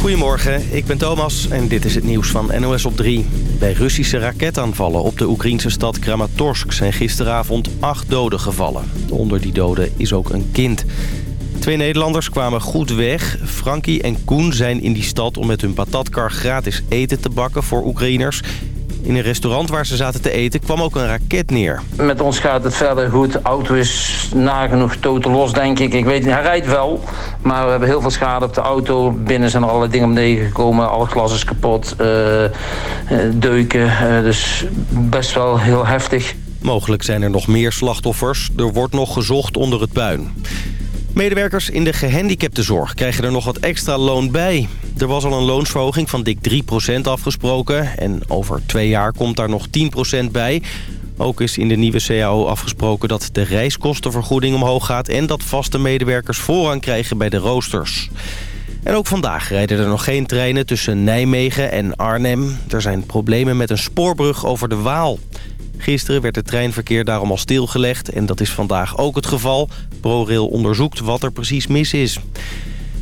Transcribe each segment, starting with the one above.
Goedemorgen, ik ben Thomas en dit is het nieuws van NOS op 3. Bij Russische raketaanvallen op de Oekraïnse stad Kramatorsk zijn gisteravond acht doden gevallen. Onder die doden is ook een kind. Twee Nederlanders kwamen goed weg. Frankie en Koen zijn in die stad om met hun patatkar gratis eten te bakken voor Oekraïners. In een restaurant waar ze zaten te eten kwam ook een raket neer. Met ons gaat het verder goed. De auto is nagenoeg totaal los, denk ik. Ik weet niet, hij rijdt wel. Maar we hebben heel veel schade op de auto. Binnen zijn er allerlei dingen beneden gekomen. Alle glas is kapot. Uh, deuken. Uh, dus best wel heel heftig. Mogelijk zijn er nog meer slachtoffers. Er wordt nog gezocht onder het puin. Medewerkers in de gehandicaptenzorg krijgen er nog wat extra loon bij. Er was al een loonsverhoging van dik 3% afgesproken. En over twee jaar komt daar nog 10% bij. Ook is in de nieuwe CAO afgesproken dat de reiskostenvergoeding omhoog gaat... en dat vaste medewerkers voorrang krijgen bij de roosters. En ook vandaag rijden er nog geen treinen tussen Nijmegen en Arnhem. Er zijn problemen met een spoorbrug over de Waal. Gisteren werd het treinverkeer daarom al stilgelegd en dat is vandaag ook het geval. ProRail onderzoekt wat er precies mis is.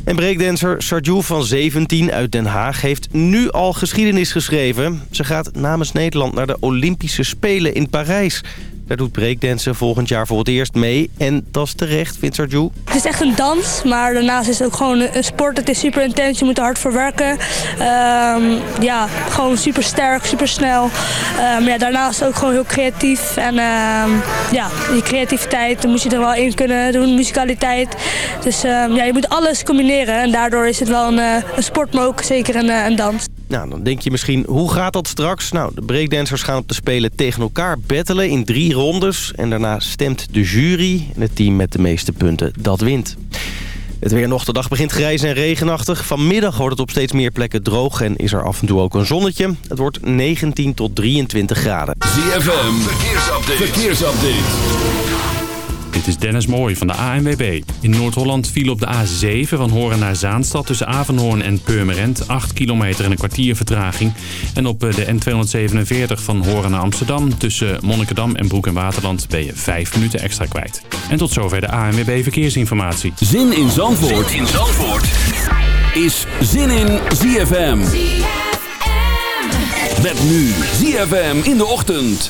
En breakdancer Sarju van 17 uit Den Haag heeft nu al geschiedenis geschreven. Ze gaat namens Nederland naar de Olympische Spelen in Parijs. Daar doet breakdansen volgend jaar voor het eerst mee. En dat is terecht, vindt Sarju. Het is echt een dans, maar daarnaast is het ook gewoon een sport. Het is super intens, je moet er hard voor werken. Ehm, ja, gewoon super sterk, super snel. Um, ja, daarnaast ook gewoon heel creatief. En uh, ja, die creativiteit, moet je er wel in kunnen doen, musicaliteit. Dus ja, je moet alles combineren. En daardoor is het wel een, eh, een sport, maar ook zeker een, eh, een dans. Nou, dan denk je misschien, hoe gaat dat straks? Nou, de breakdancers gaan op de Spelen tegen elkaar battelen in drie rondes. En daarna stemt de jury en het team met de meeste punten dat wint. Het weer nog de dag begint grijs en regenachtig. Vanmiddag wordt het op steeds meer plekken droog en is er af en toe ook een zonnetje. Het wordt 19 tot 23 graden. ZFM, verkeersupdate. verkeersupdate. Dit is Dennis Mooij van de ANWB. In Noord-Holland viel op de A7 van Horen naar Zaanstad... tussen Avenhoorn en Purmerend 8 kilometer en een kwartier vertraging. En op eh, de N247 van Horen naar Amsterdam... tussen Monnikendam en Broek en Waterland ben je 5 minuten extra kwijt. En tot zover de ANWB Verkeersinformatie. Zin in Zandvoort, zin in Zandvoort. is Zin in ZFM. ZFM. Met nu ZFM in de ochtend.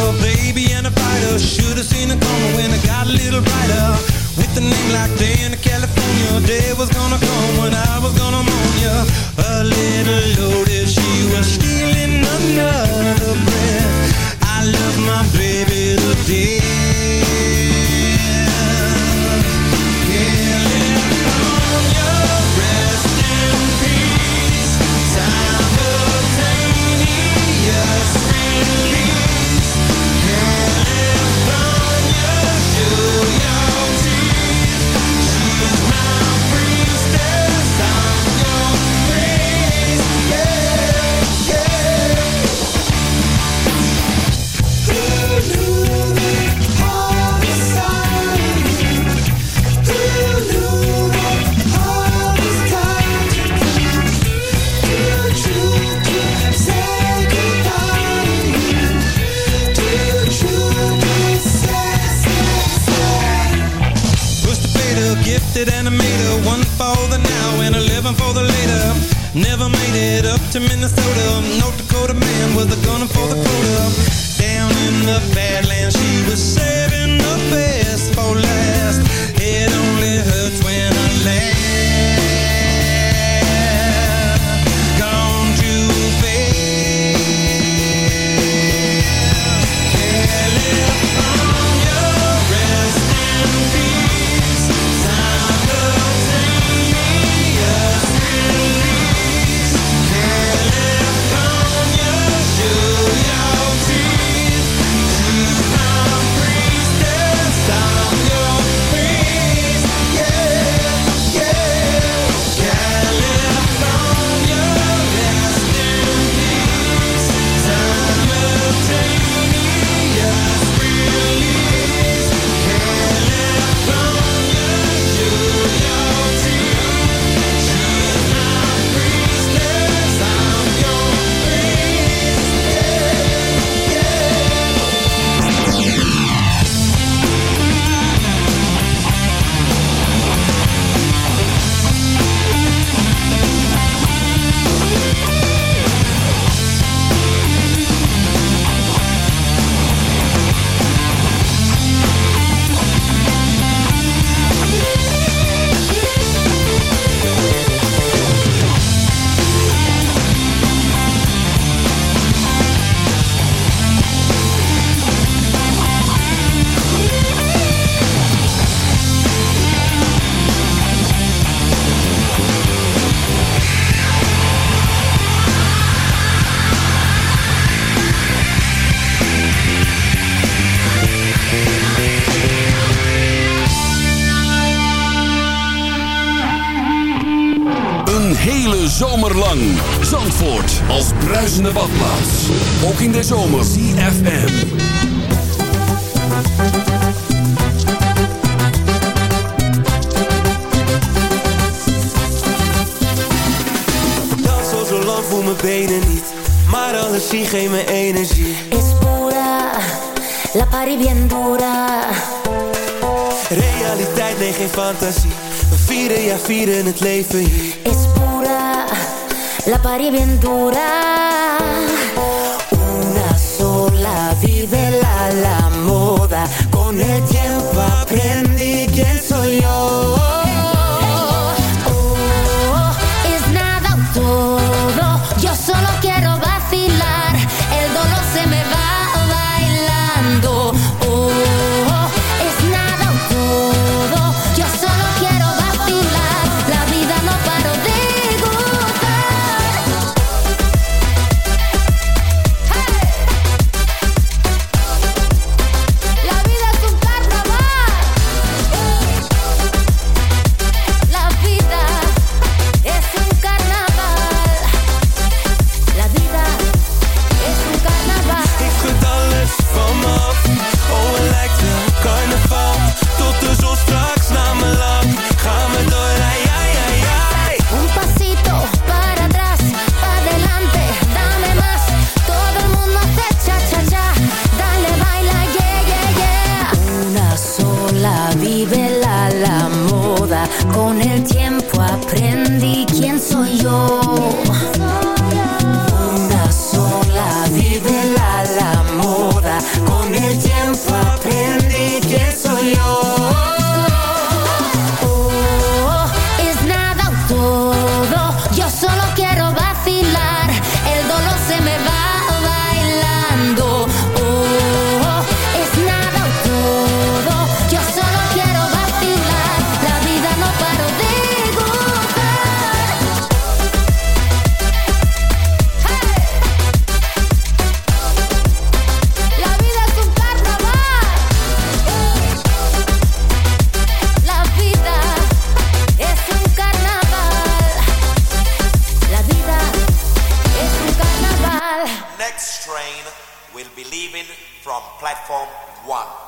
Oh, baby, and a fighter. Should've seen it coming when it got a little brighter. With a name like Day in California, day was gonna come when I was gonna moan ya. A little loaded, she was stealing another breath. I love my baby to death. California. Never made it up to Minnesota. North Dakota man with a gun for the quota. Down in the Badlands She was saving the best for last. It only hurts when I laugh. красоте streaming from platform one.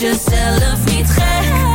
jezelf niet gek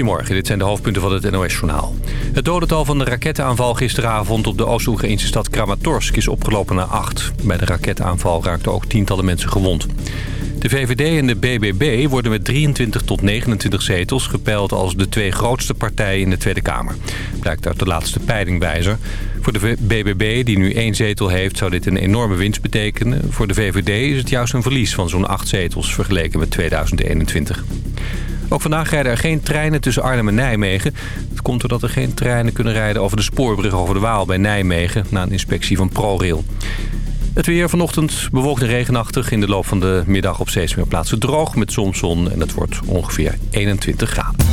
Goedemorgen, dit zijn de hoofdpunten van het NOS-journaal. Het dodental van de raketaanval gisteravond op de Oost-Oekraïnse stad Kramatorsk is opgelopen naar acht. Bij de raketaanval raakten ook tientallen mensen gewond. De VVD en de BBB worden met 23 tot 29 zetels gepeild als de twee grootste partijen in de Tweede Kamer. Blijkt uit de laatste peilingwijzer. Voor de BBB, die nu één zetel heeft, zou dit een enorme winst betekenen. Voor de VVD is het juist een verlies van zo'n acht zetels vergeleken met 2021. Ook vandaag rijden er geen treinen tussen Arnhem en Nijmegen. Het komt doordat er geen treinen kunnen rijden over de spoorbrug over de Waal bij Nijmegen... na een inspectie van ProRail. Het weer vanochtend bewolkt en regenachtig. In de loop van de middag op steeds meer plaatsen droog met soms zon. En het wordt ongeveer 21 graden.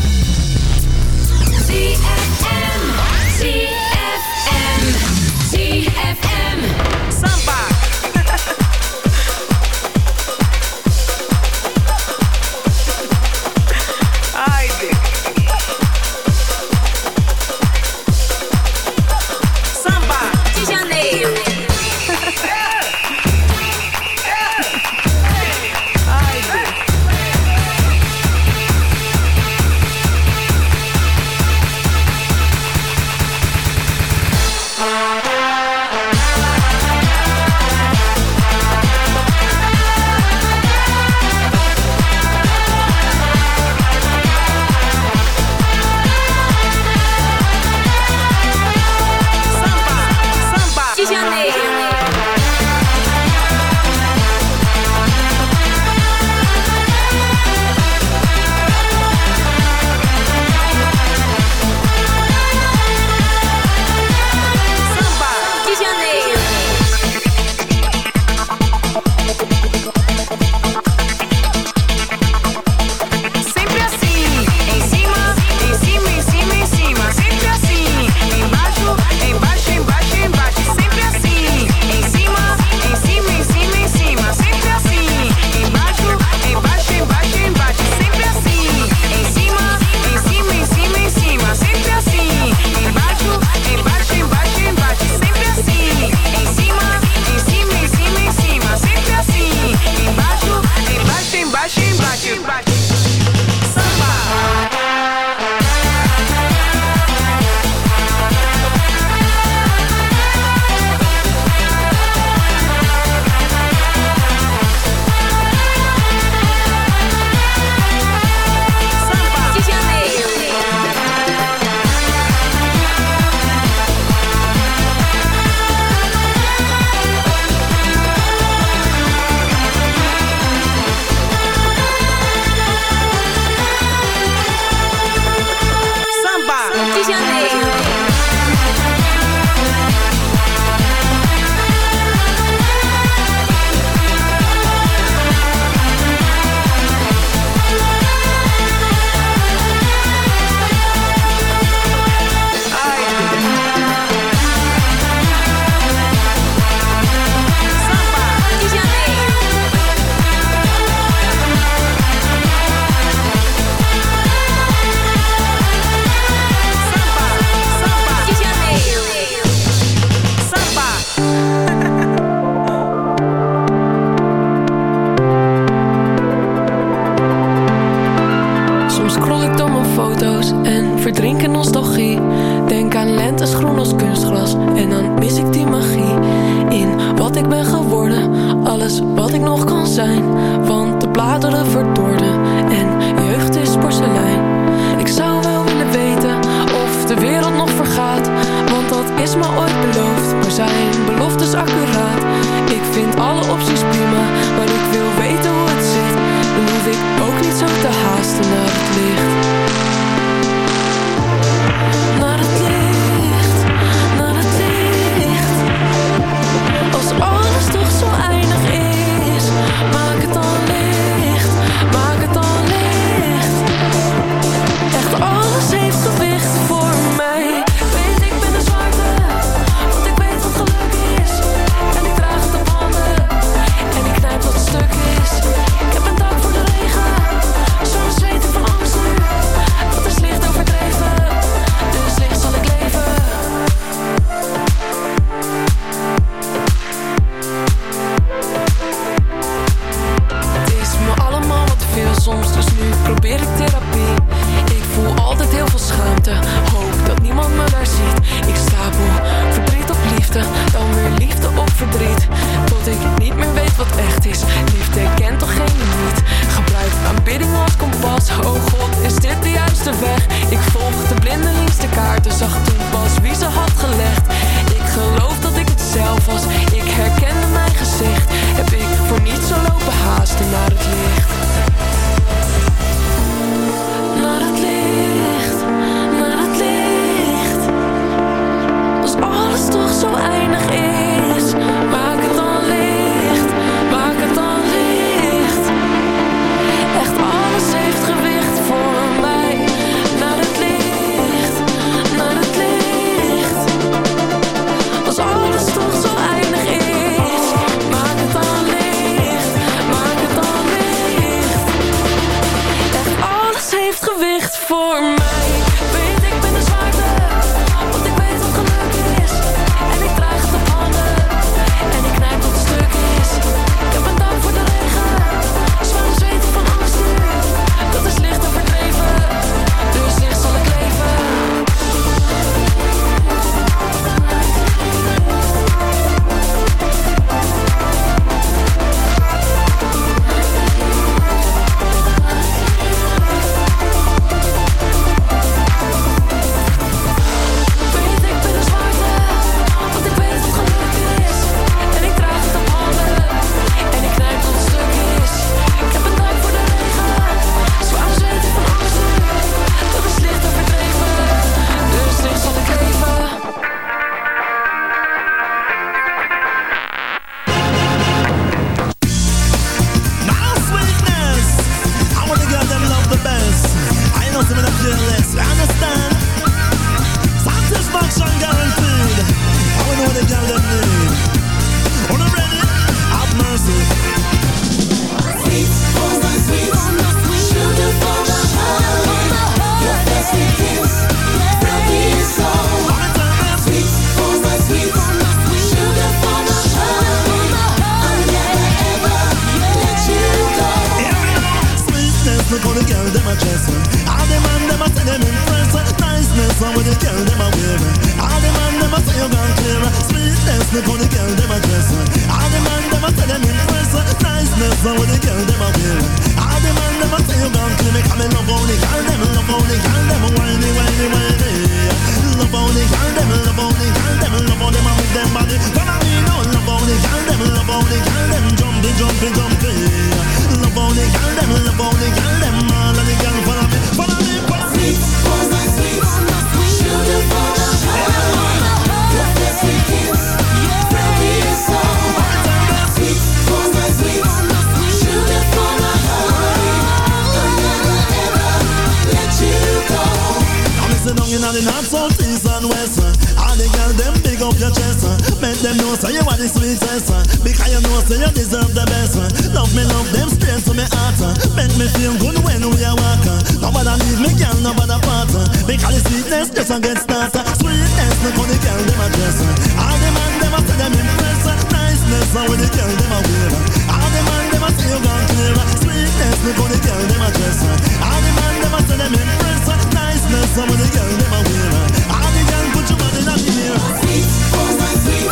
know say you deserve the best. Love me, love them straight to my heart. Make me feel good when we are walking. Nobody leave me, girl, nobody part. Because the sweetness just a get started. Sweetness, look on the girl, them a dress. All the man, them a say them impress. Niceness, and when the girl, them a wear. All the man, them a say you gone clear. Sweetness, look on the girl, them a dress. All the man, them a say them impress. Niceness, and when the girl, them a wear. All the girl, put your body in the mirror. Sweet, oh my sweet,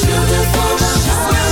sugar for my heart.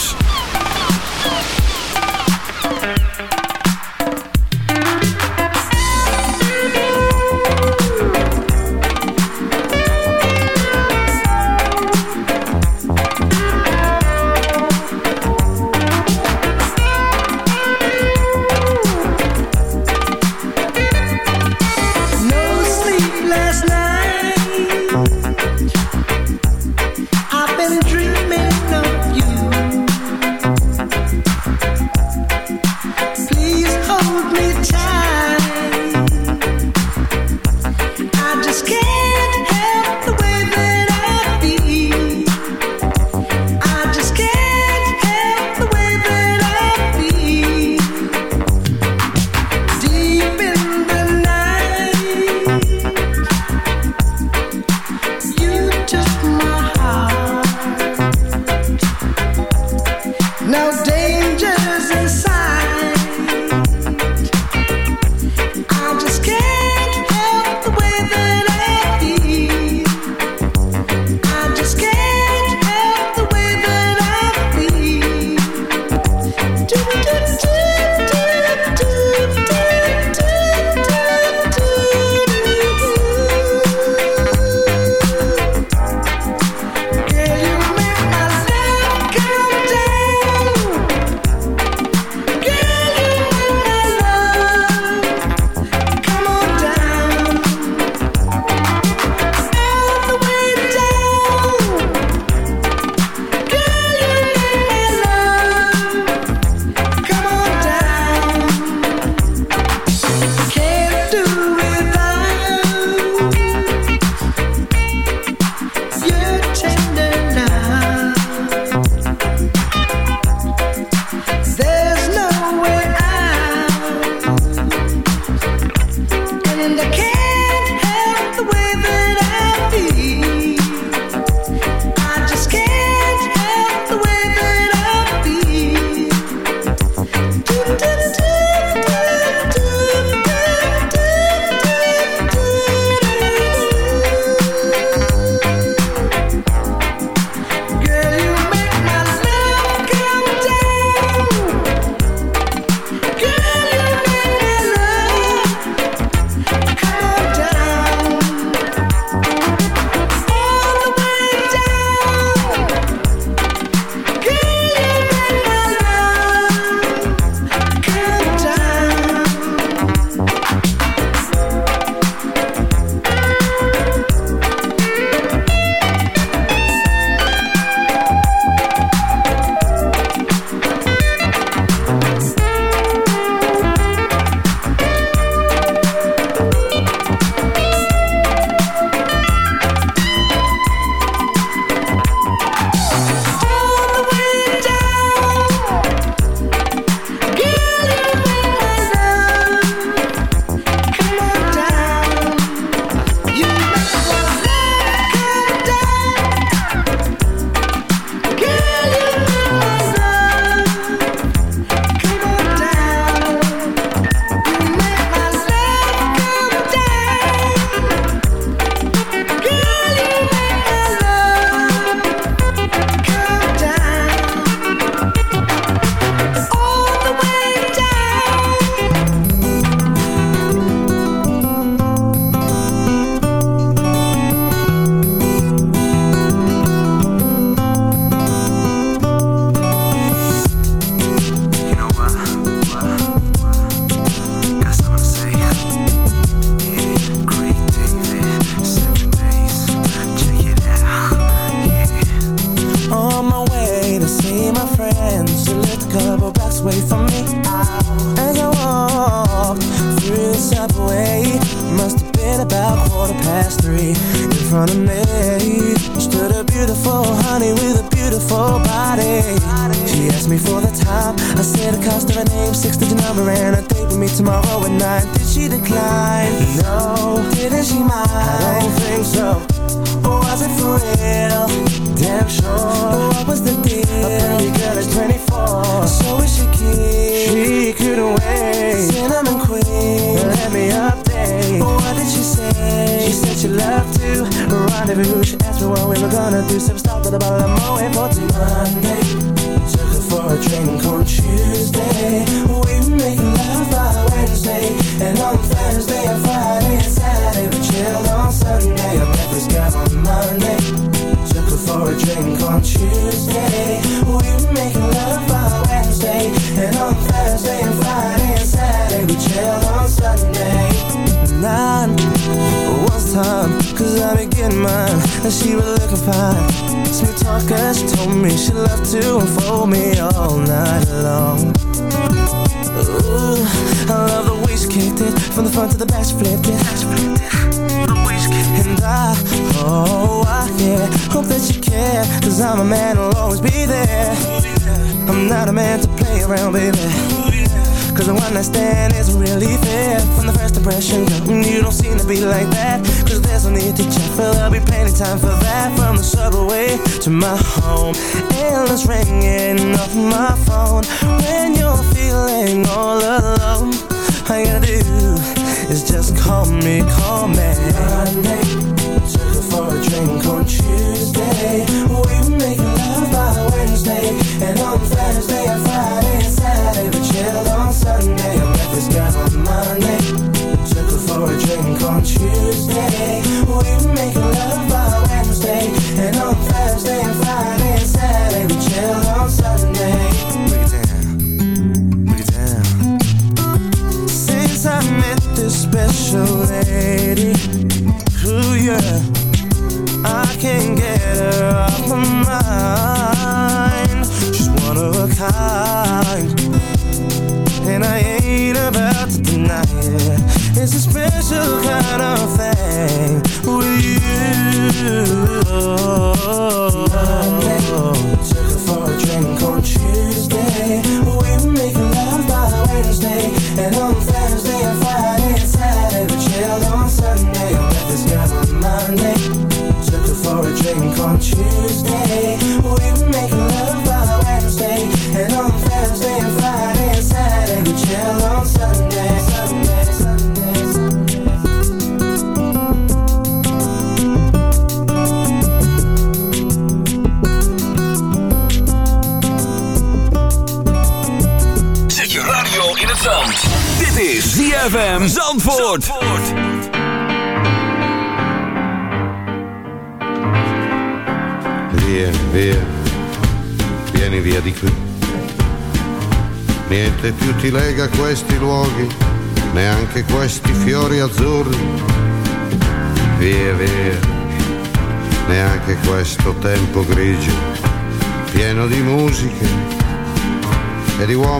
Stood a beautiful honey with a beautiful body. She asked me for the time. I said the cost of her name, six-digit number And a date with me tomorrow at nine Did she decline? No. Didn't she mind? I don't think so real? Damn sure. What was the deal? A pretty girl is 24 So is she keen? She couldn't wait. Cinnamon queen. Let me update. What did she say? She said she loved to rendezvous She asked me what we were gonna do. Some stop at the bottle of Moet for till Monday. Took her for a drink on Tuesday. We were making love by Wednesday. And on Thursday and Friday and Saturday We chilled on Sunday On Monday. Took her for a drink on Tuesday. We were making love by Wednesday. And on Thursday and Friday and Saturday We chilled on Sunday. Nine was time Cause I be getting mine And she was looking fine. Sweet talker, she told me she loved to unfold me all night long. Ooh, I love the way she kicked it From the front to the back, she flipped it I, oh, I, Hope that you care Cause I'm a man who'll always be there. I'm not a man to play around, baby. Cause the one night stand isn't really fair. From the first impression, you don't seem to be like that. Cause there's no need to check, but there'll be plenty time for that. From the subway to my home Endless ringing off my phone. When you're feeling all alone you gotta do is just call me, call me. Monday, took her for a drink on Tuesday We were making love by Wednesday And on Thursday and Friday and Saturday We chilled on Sunday